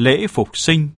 lễ phục sinh.